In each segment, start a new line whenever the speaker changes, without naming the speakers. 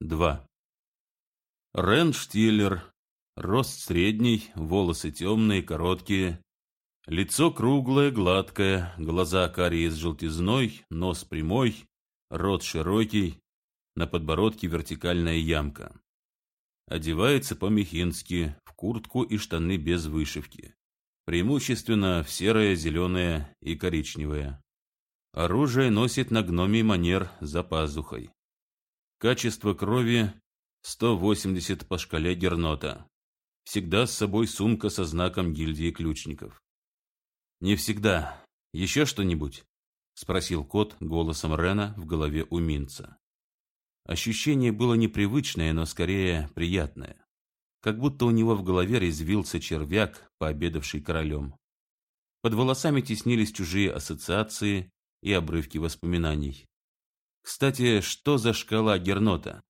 2. Рен Штиллер. Рост средний, волосы темные, короткие. Лицо круглое, гладкое, глаза карие с желтизной, нос прямой, рот широкий, на подбородке вертикальная ямка. Одевается по-мехински, в куртку и штаны без вышивки. Преимущественно в серое, зеленое и коричневое. Оружие носит на гномий манер за пазухой. Качество крови 180 по шкале Гернота. Всегда с собой сумка со знаком гильдии ключников. Не всегда. Еще что-нибудь? Спросил кот голосом Рена в голове у Минца. Ощущение было непривычное, но скорее приятное. Как будто у него в голове резвился червяк, пообедавший королем. Под волосами теснились чужие ассоциации и обрывки воспоминаний. Кстати, что за шкала Гернота?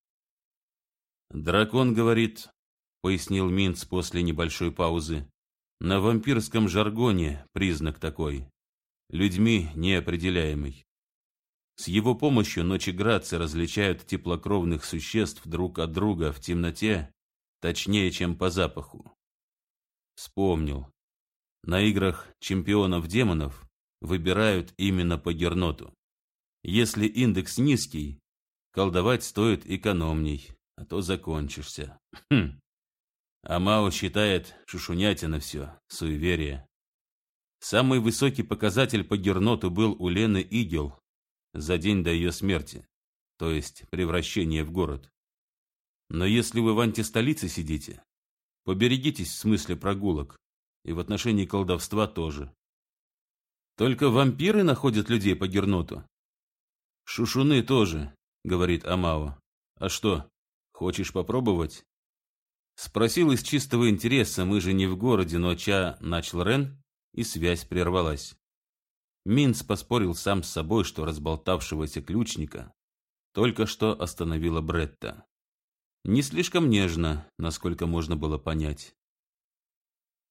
Дракон говорит, пояснил Минц после небольшой паузы, на вампирском жаргоне признак такой, людьми неопределяемый. С его помощью ночеградцы различают теплокровных существ друг от друга в темноте, точнее, чем по запаху. Вспомнил. На играх чемпионов демонов выбирают именно по герноту. Если индекс низкий, колдовать стоит экономней, а то закончишься. Хм. А Мао считает шушунятина все, суеверие. Самый высокий показатель по герноту был у Лены Игел, за день до ее смерти, то есть превращения в город. Но если вы в антистолице сидите, поберегитесь в смысле прогулок, и в отношении колдовства тоже. Только вампиры находят людей по Герноту. Шушуны тоже, говорит Амао. А что, хочешь попробовать? Спросил из чистого интереса, мы же не в городе, но Ча начал Рен, и связь прервалась. Минц поспорил сам с собой, что разболтавшегося ключника только что остановила Бретта. Не слишком нежно, насколько можно было понять.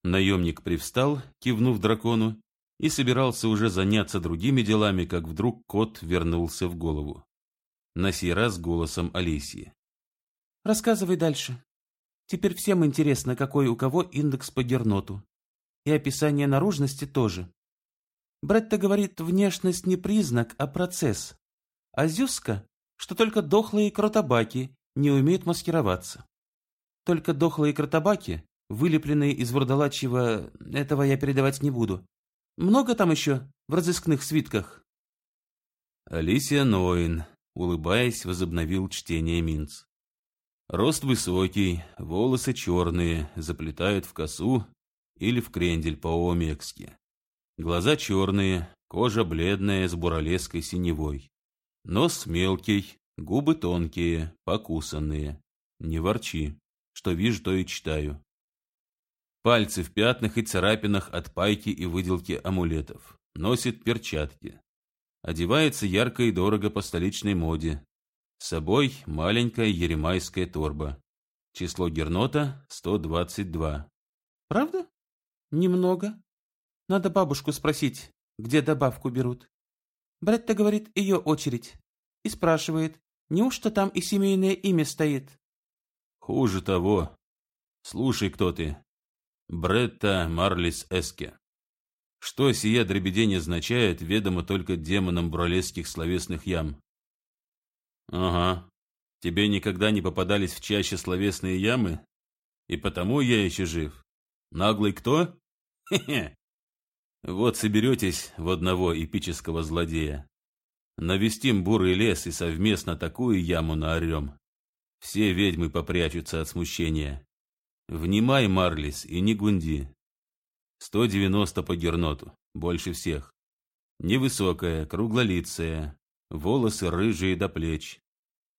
Наемник привстал, кивнув дракону, и собирался уже заняться другими делами, как вдруг кот вернулся в голову. На сей раз голосом Алисии.
«Рассказывай дальше. Теперь всем интересно, какой у кого индекс по Герноту. И описание наружности тоже. Бретта говорит, внешность не признак, а процесс. А Зюска, что только дохлые кротобаки не умеют маскироваться. Только дохлые кротобаки, вылепленные из вурдалачьего, этого я передавать не буду. Много там еще в разыскных свитках?
Алисия Ноин, улыбаясь, возобновил чтение Минц. Рост высокий, волосы черные, заплетают в косу или в крендель по-омекски. Глаза черные, кожа бледная с буралеской синевой. Нос мелкий, губы тонкие, покусанные. Не ворчи, что вижу, то и читаю. Пальцы в пятнах и царапинах от пайки и выделки амулетов. Носит перчатки. Одевается ярко и дорого по столичной моде. С собой маленькая еремайская торба. Число Гернота 122.
Правда? Немного. Надо бабушку спросить, где добавку берут. Бретта говорит, ее очередь. И спрашивает, неужто там и семейное имя стоит?
Хуже того. Слушай, кто ты. Бретта Марлис Эске. Что сия дребедень означает, ведомо только демонам бролесских словесных ям. Ага. Тебе никогда не попадались в чаще словесные ямы? И потому я еще жив. Наглый кто? Хе-хе. Вот соберетесь в одного эпического злодея. Навестим бурый лес и совместно такую яму наорем. Все ведьмы попрячутся от смущения. Внимай, Марлис, и не гунди. 190 по герноту, больше всех. Невысокая, круглолицая, волосы рыжие до плеч,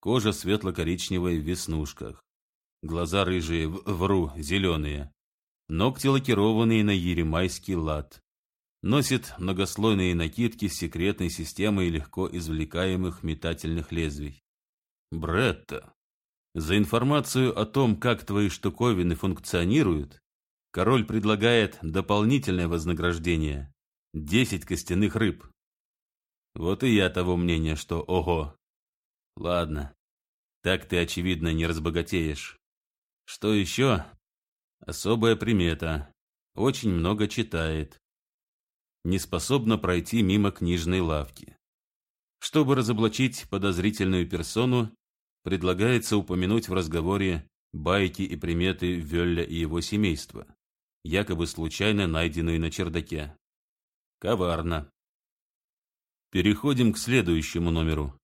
кожа светло-коричневая в веснушках, глаза рыжие, вру, зеленые, ногти лакированные на еремайский лад, Носит многослойные накидки с секретной системой легко извлекаемых метательных лезвий. Бретта, за информацию о том, как твои штуковины функционируют, король предлагает дополнительное вознаграждение – 10 костяных рыб. Вот и я того мнения, что ого. Ладно, Так ты, очевидно, не разбогатеешь. Что еще? Особая примета. Очень много читает. Не способна пройти мимо книжной лавки. Чтобы разоблачить подозрительную персону, предлагается упомянуть в разговоре байки и приметы Вёлля и его семейства, якобы случайно найденные на чердаке. Коварно. Переходим к следующему номеру.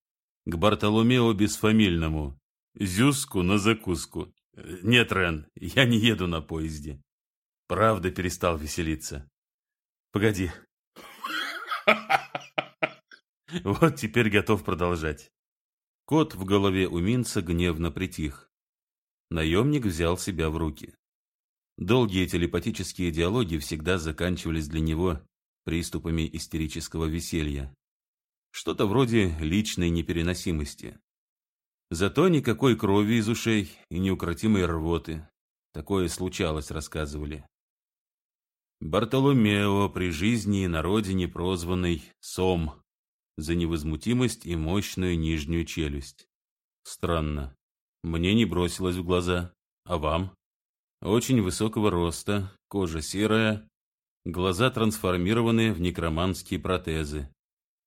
К Бартоломео Бесфамильному. Зюску на закуску. Нет, Рен, я не еду на поезде. Правда перестал веселиться. Погоди. Вот теперь готов продолжать. Кот в голове у Минца гневно притих. Наемник взял себя в руки. Долгие телепатические диалоги всегда заканчивались для него приступами истерического веселья. Что-то вроде личной непереносимости. Зато никакой крови из ушей и неукротимой рвоты. Такое случалось, рассказывали. Бартоломео при жизни и на родине прозванный Сом за невозмутимость и мощную нижнюю челюсть. Странно. Мне не бросилось в глаза. А вам? Очень высокого роста, кожа серая, глаза трансформированы в некроманские протезы.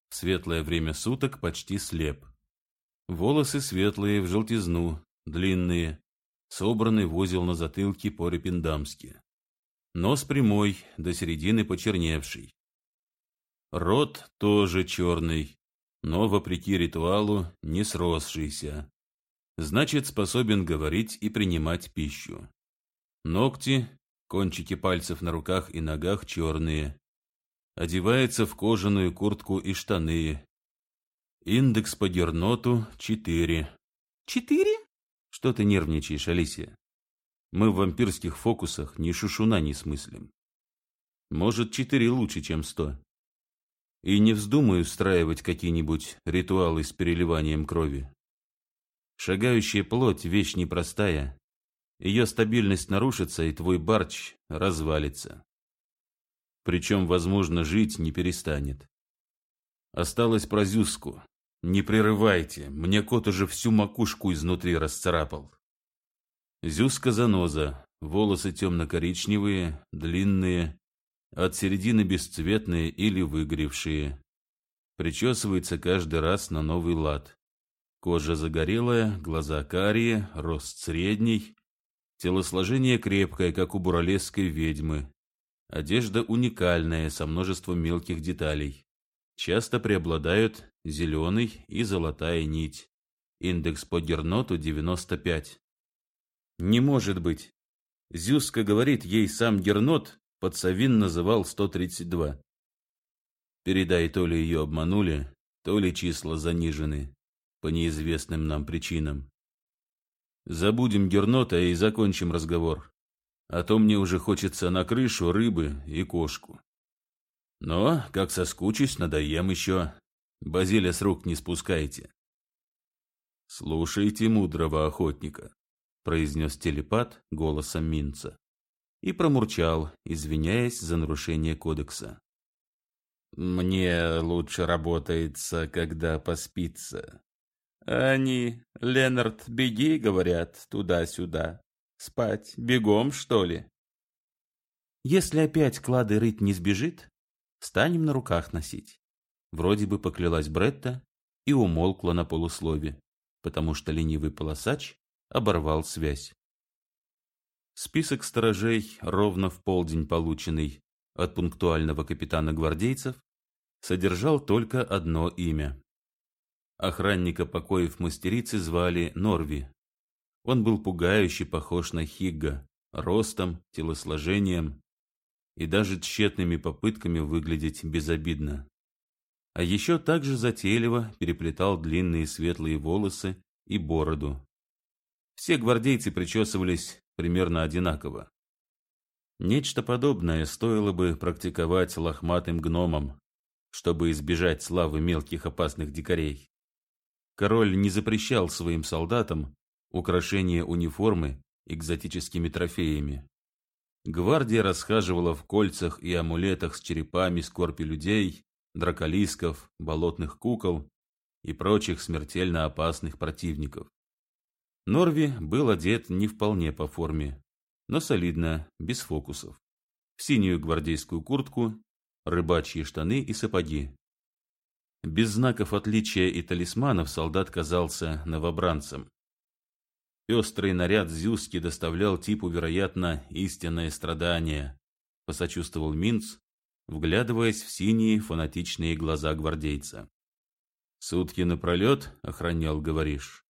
В светлое время суток почти слеп. Волосы светлые, в желтизну, длинные, собраны в узел на затылке по-репендамски. Нос прямой, до середины почерневший. Рот тоже черный, но, вопреки ритуалу, не сросшийся. Значит, способен говорить и принимать пищу. Ногти, кончики пальцев на руках и ногах черные. Одевается в кожаную куртку и штаны. Индекс по Герноту – четыре.
Четыре?
Что ты нервничаешь, Алисия? Мы в вампирских фокусах ни шушуна не смыслим. Может, четыре лучше, чем сто. И не вздумай устраивать какие-нибудь ритуалы с переливанием крови. Шагающая плоть – вещь непростая. Ее стабильность нарушится, и твой барч развалится. Причем, возможно, жить не перестанет. Осталось про Зюску. Не прерывайте, мне кот уже всю макушку изнутри расцарапал. Зюска заноза, волосы темно-коричневые, длинные, от середины бесцветные или выгоревшие. Причесывается каждый раз на новый лад. Кожа загорелая, глаза карие, рост средний, телосложение крепкое, как у буралесской ведьмы. Одежда уникальная, со множеством мелких деталей. Часто преобладают зеленый и золотая нить. Индекс по Герноту 95. Не может быть. Зюска говорит, ей сам Гернот подсовин называл 132. Передай, то ли ее обманули, то ли числа занижены по неизвестным нам причинам. Забудем Гернота и закончим разговор. А то мне уже хочется на крышу рыбы и кошку. Но, как соскучусь, надоем еще. Базиля с рук не спускайте. Слушайте мудрого охотника, произнес телепат голосом Минца и промурчал, извиняясь за нарушение кодекса. Мне лучше работается, когда поспится. Они, Ленард, беги, говорят, туда-сюда. Спать бегом, что ли?
Если опять клады рыть не сбежит, станем на руках носить. Вроде бы поклялась Бретта и умолкла на полуслове, потому что ленивый полосач оборвал связь. Список сторожей, ровно в полдень полученный от пунктуального капитана гвардейцев, содержал только одно имя. Охранника покоев мастерицы звали Норви. Он был пугающе похож на Хигга, ростом, телосложением и даже тщетными попытками выглядеть безобидно. А еще также затейливо переплетал длинные светлые волосы и бороду. Все гвардейцы причесывались примерно одинаково. Нечто подобное стоило бы практиковать лохматым гномам, чтобы избежать славы мелких опасных дикарей. Король не запрещал своим солдатам украшение униформы экзотическими трофеями. Гвардия расхаживала в кольцах и амулетах с черепами скорпи людей, драколисков, болотных кукол и прочих смертельно опасных противников.
Норви был одет не вполне по форме, но солидно, без фокусов. В синюю гвардейскую куртку, рыбачьи штаны и сапоги. Без знаков отличия и талисманов солдат казался новобранцем. Пестрый наряд Зюски доставлял типу, вероятно, истинное страдание, посочувствовал Минц, вглядываясь в синие фанатичные глаза гвардейца. «Сутки напролет охранял, говоришь?» —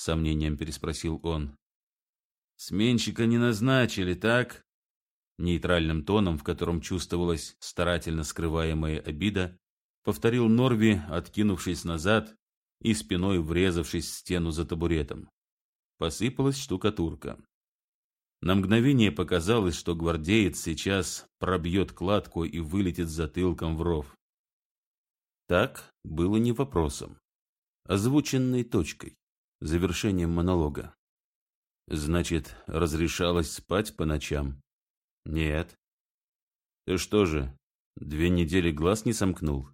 сомнением переспросил он. «Сменщика не назначили, так?» Нейтральным тоном, в котором чувствовалась старательно скрываемая обида, повторил Норви, откинувшись назад и спиной врезавшись в стену за табуретом. Посыпалась штукатурка. На мгновение показалось, что гвардеец сейчас пробьет кладку и вылетит затылком в ров. Так было не вопросом, озвученной точкой, завершением монолога. Значит, разрешалось спать по ночам? Нет. Ты что же, две недели глаз не сомкнул?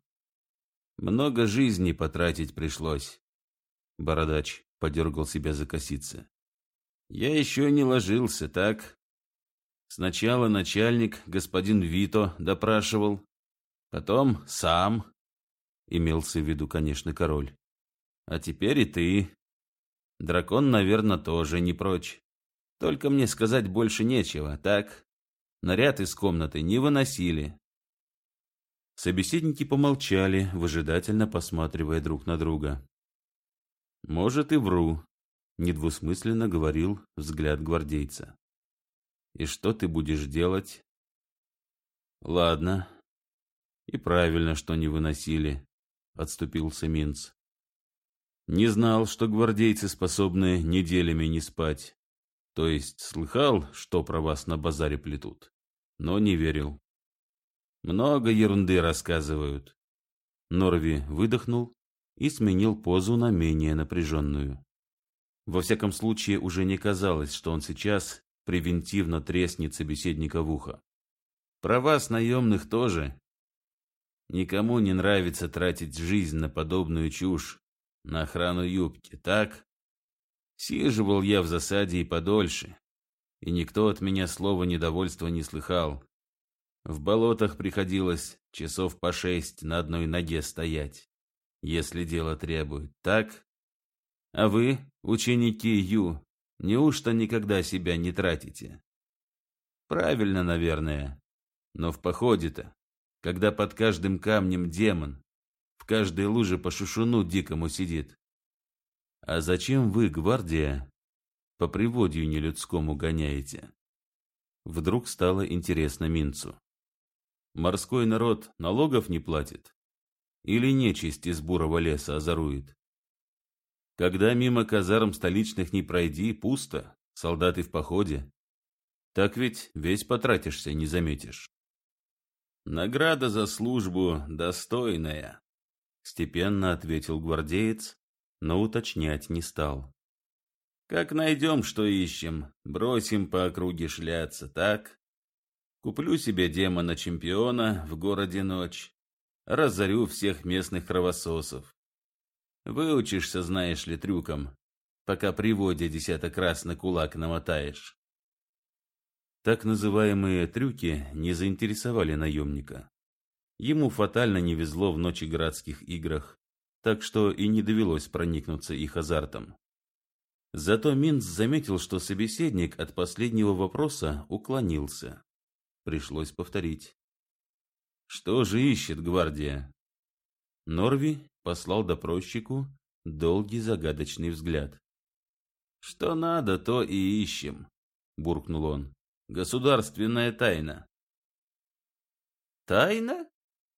Много жизней потратить пришлось. Бородач подергал себя за косицы. Я еще не ложился, так? Сначала начальник, господин Вито, допрашивал. Потом сам. Имелся в виду, конечно, король. А теперь и ты. Дракон, наверное, тоже не прочь. Только мне сказать больше нечего, так? Наряд из комнаты не выносили. Собеседники помолчали, выжидательно посматривая друг на друга. «Может, и вру», — недвусмысленно говорил взгляд гвардейца. «И что ты будешь делать?» «Ладно. И правильно, что не выносили», — отступился Минц. «Не знал, что гвардейцы способны неделями не спать. То есть слыхал, что про вас на базаре плетут, но не верил. Много ерунды рассказывают. Норви выдохнул и сменил позу на менее напряженную. Во всяком случае, уже не казалось, что он сейчас превентивно треснет собеседника в ухо. Про вас, наемных, тоже. Никому не нравится тратить жизнь на подобную чушь, на охрану юбки, так? Сиживал я в засаде и подольше, и никто от меня слова недовольства не слыхал. В болотах приходилось часов по шесть на одной ноге стоять, если дело требует, так? А вы, ученики Ю, неужто никогда себя не тратите? Правильно, наверное. Но в походе-то, когда под каждым камнем демон, в каждой луже по шушуну дикому сидит. А зачем вы, гвардия, по приводью нелюдскому гоняете? Вдруг стало интересно Минцу. Морской народ налогов не платит? Или нечисть из бурого леса озорует? Когда мимо казарм столичных не пройди, пусто, солдаты в походе. Так ведь весь потратишься, не заметишь. Награда за службу достойная, степенно ответил гвардеец, но уточнять не стал. Как найдем, что ищем, бросим по округе шляться, так? Куплю себе демона-чемпиона в городе ночь. Разорю всех местных кровососов. Выучишься, знаешь ли, трюком, пока при воде десяток раз на кулак намотаешь. Так называемые трюки не заинтересовали наемника. Ему фатально не везло в ночи городских играх, так что и не довелось проникнуться их азартом. Зато Минц заметил, что собеседник от последнего вопроса уклонился. Пришлось повторить. Что же ищет гвардия? Норви послал допросчику долгий загадочный взгляд. Что надо, то и ищем, буркнул он. Государственная тайна. Тайна?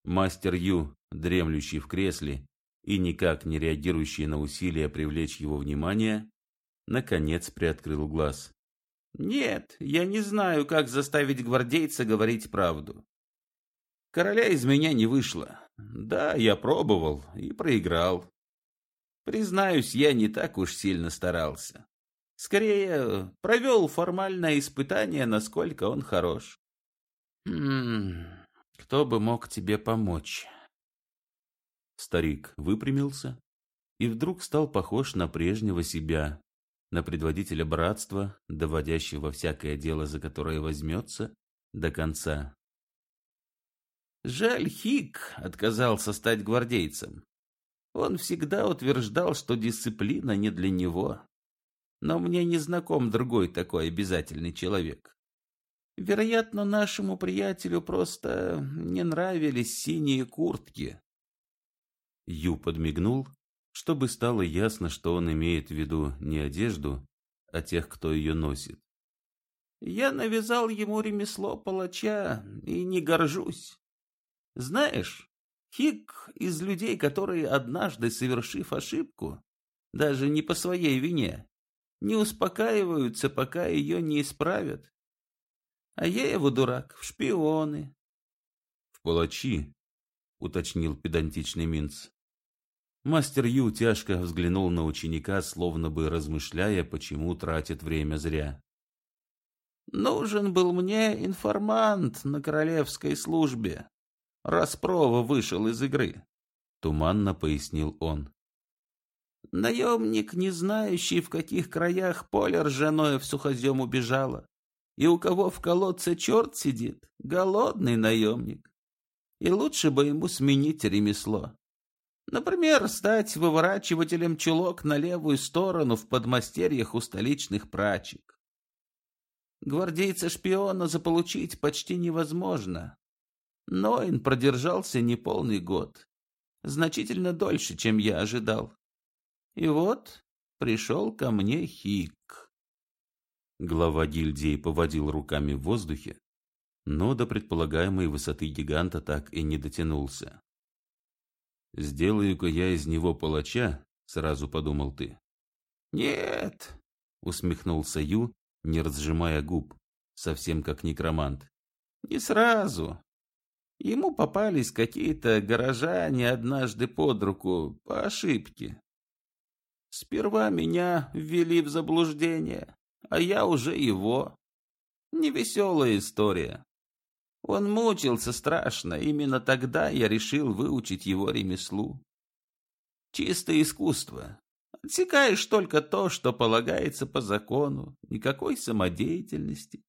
Мастер Ю, дремлющий в кресле и никак не реагирующий на усилия привлечь его внимание, наконец приоткрыл глаз. Нет, я не знаю, как заставить гвардейца говорить правду. Короля из меня не вышло. Да, я пробовал и проиграл. Признаюсь, я не так уж сильно старался. Скорее, провел формальное испытание, насколько он хорош. Хм, кто бы мог тебе помочь? Старик выпрямился и вдруг стал похож на прежнего себя, на предводителя братства, доводящего всякое дело, за которое возьмется, до конца.
Жаль, Хик отказался стать гвардейцем. Он всегда утверждал, что дисциплина не для него. Но мне не знаком другой такой обязательный человек. Вероятно, нашему приятелю просто не нравились синие куртки.
Ю подмигнул, чтобы стало ясно, что он имеет в виду не одежду, а тех, кто ее носит.
Я навязал ему ремесло палача и не горжусь. Знаешь, Хик из людей, которые, однажды совершив ошибку, даже не по своей вине, не успокаиваются, пока ее не исправят. А я его, дурак, в шпионы.
— В палачи, — уточнил педантичный Минц. Мастер Ю тяжко взглянул на ученика, словно бы размышляя, почему тратит время зря.
«Нужен был мне информант на королевской службе. Распрова вышел из игры», — туманно пояснил он. Наемник, не знающий, в каких краях поле ржаное в сухозем убежало, и у кого в колодце черт сидит, голодный наемник. И лучше бы ему сменить ремесло. Например, стать выворачивателем чулок на левую сторону в подмастерьях у столичных прачек. Гвардейца-шпиона заполучить почти невозможно. Ноин продержался неполный год. Значительно дольше, чем я ожидал. И вот пришел ко мне Хик.
Глава гильдии поводил руками в воздухе, но до предполагаемой высоты гиганта так и не дотянулся. «Сделаю-ка я из него палача», — сразу подумал ты.
«Нет», — усмехнулся Ю, не разжимая губ, совсем как некромант. «Не сразу. Ему попались какие-то горожане однажды под руку по ошибке. Сперва меня ввели в заблуждение, а я уже его. Невеселая история. Он мучился страшно, именно тогда я решил выучить его ремеслу. Чистое искусство. Отсекаешь только то, что полагается по закону, никакой самодеятельности.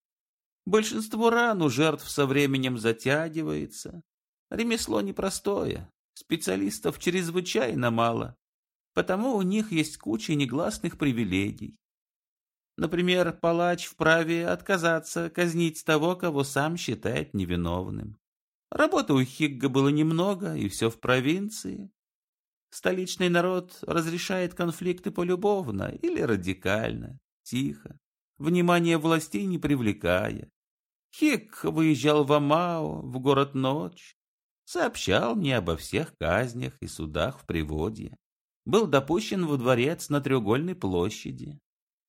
Большинство ран у жертв со временем затягивается. Ремесло непростое, специалистов чрезвычайно мало, потому у них есть куча негласных привилегий. Например, палач вправе отказаться казнить того, кого сам считает невиновным. Работы у Хигга было немного, и все в провинции. Столичный народ разрешает конфликты полюбовно или радикально, тихо, внимание властей не привлекая. Хик выезжал в Амао, в город Ночь, сообщал мне обо всех казнях и судах в Приводье. Был допущен во дворец на Треугольной площади.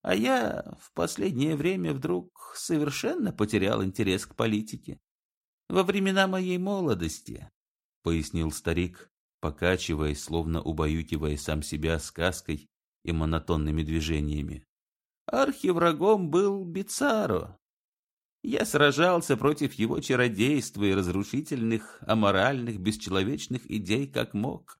А я в последнее время вдруг совершенно потерял интерес к политике. Во времена моей молодости, — пояснил старик, покачиваясь, словно убаюкивая сам себя сказкой и монотонными движениями. Архиврагом был Бицаро. Я сражался против его чародейства и разрушительных, аморальных, бесчеловечных идей как мог.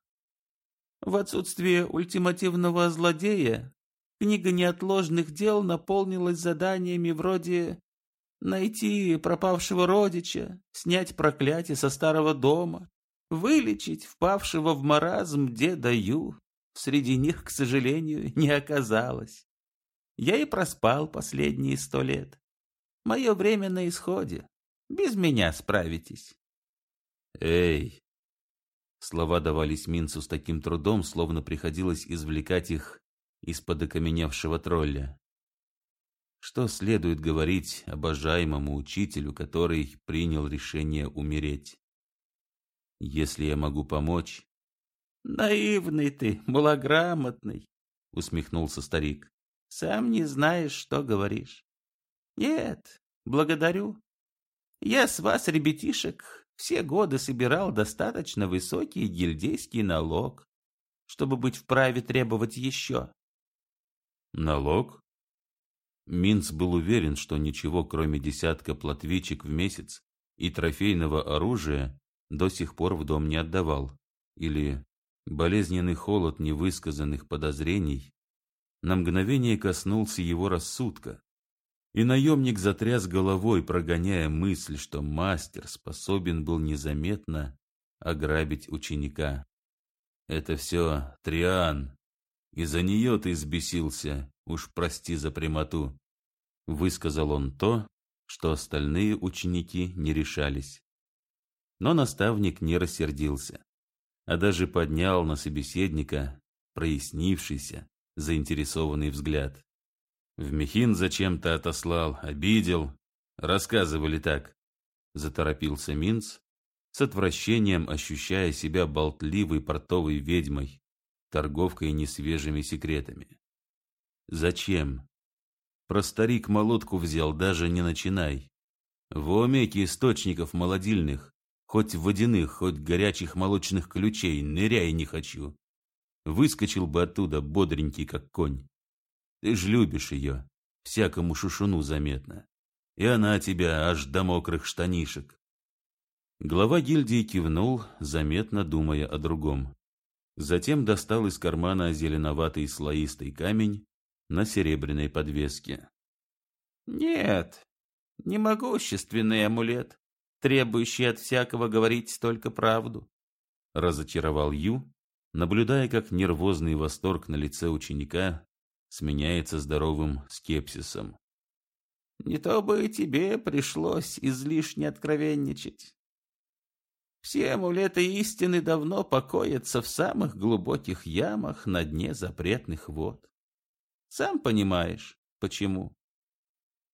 В отсутствие ультимативного злодея Книга неотложных дел наполнилась заданиями вроде найти пропавшего родича, снять проклятие со старого дома, вылечить впавшего в маразм деда Ю. Среди них, к сожалению, не оказалось. Я и проспал последние сто лет. Мое время на исходе. Без меня справитесь.
Эй! Слова давались Минцу с таким трудом, словно приходилось извлекать их из-под окаменевшего тролля. Что следует говорить обожаемому учителю, который принял решение умереть? Если я могу помочь...
Наивный ты, малограмотный, усмехнулся старик. Сам не знаешь, что говоришь. Нет, благодарю. Я с вас, ребятишек, все годы собирал достаточно высокий гильдейский налог, чтобы быть вправе требовать еще.
Налог? Минц был уверен, что ничего, кроме десятка платвичек в месяц и трофейного оружия, до сих пор в дом не отдавал. Или болезненный холод невысказанных подозрений на мгновение коснулся его рассудка, и наемник затряс головой, прогоняя мысль, что мастер способен был незаметно ограбить ученика. «Это все Триан. Из-за нее ты взбесился, уж прости за прямоту», — высказал он то, что остальные ученики не решались. Но наставник не рассердился, а даже поднял на собеседника прояснившийся, заинтересованный взгляд. В Мехин зачем-то отослал, обидел. Рассказывали так. Заторопился Минц, с отвращением ощущая себя болтливой портовой ведьмой, торговкой несвежими секретами. Зачем? Про старик молотку взял, даже не начинай. В омеке источников молодильных, хоть водяных, хоть горячих молочных ключей, ныряй не хочу. Выскочил бы оттуда бодренький, как конь. Ты ж любишь ее, всякому шушуну заметно. И она тебя аж до мокрых штанишек. Глава гильдии кивнул, заметно думая о другом. Затем достал из кармана зеленоватый слоистый камень на серебряной подвеске.
«Нет, не могущественный амулет, требующий от всякого говорить только правду», разочаровал Ю, наблюдая, как нервозный восторг на лице ученика сменяется здоровым скепсисом. «Не то бы тебе пришлось излишне откровенничать. Все амулеты истины давно покоятся в самых глубоких ямах на дне запретных вод. Сам понимаешь, почему.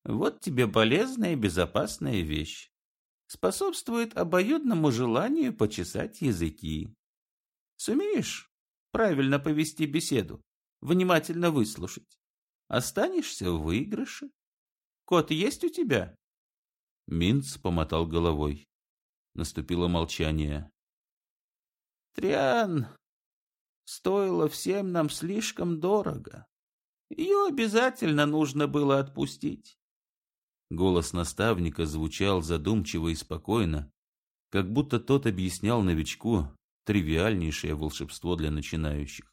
Вот тебе полезная и безопасная вещь. Способствует обоюдному желанию почесать языки. Сумеешь правильно повести беседу? внимательно выслушать. Останешься в выигрыше. Кот есть у тебя?
Минц помотал головой. Наступило молчание.
Триан, стоило всем нам слишком дорого. Ее обязательно нужно было отпустить.
Голос наставника звучал задумчиво и спокойно, как будто тот объяснял новичку тривиальнейшее волшебство для начинающих.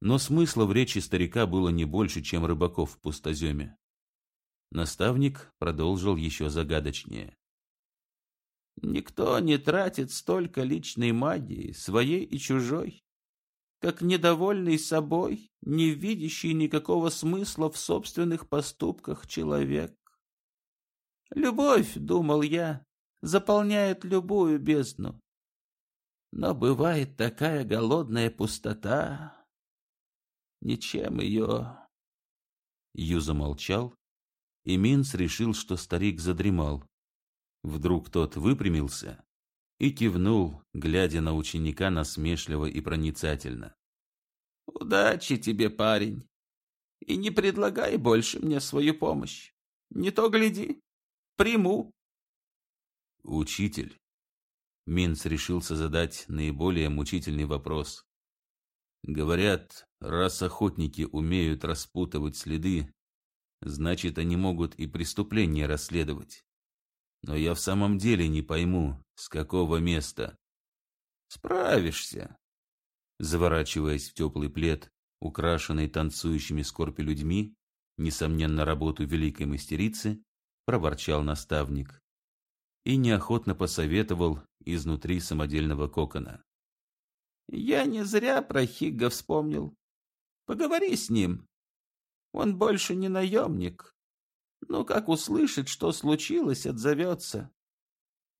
Но смысла в речи старика было не больше, чем рыбаков в пустоземе. Наставник продолжил еще загадочнее.
«Никто не тратит столько личной магии, своей и чужой, как недовольный собой, не видящий никакого смысла в собственных поступках человек. Любовь, думал я, заполняет любую бездну. Но бывает такая голодная пустота, Ничем ее...»
Ю замолчал, и Минц решил, что старик задремал. Вдруг тот выпрямился и кивнул, глядя на ученика насмешливо и проницательно.
«Удачи тебе, парень, и не предлагай больше мне свою помощь. Не то гляди, приму».
«Учитель». Минц решился задать наиболее мучительный вопрос. Говорят, раз охотники умеют распутывать следы, значит, они могут и преступления расследовать. Но я в самом деле не пойму, с какого места.
Справишься.
Заворачиваясь в теплый плед, украшенный танцующими скорпи людьми, несомненно, работу великой мастерицы, проворчал наставник и неохотно посоветовал изнутри самодельного кокона.
Я не зря про Хигга вспомнил. Поговори с ним. Он больше не наемник. Ну, как услышит, что случилось, отзовется.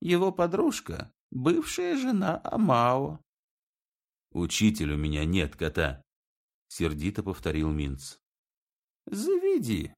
Его подружка — бывшая жена Амао.
«Учитель, у меня нет кота», — сердито повторил Минц.
«Заведи»,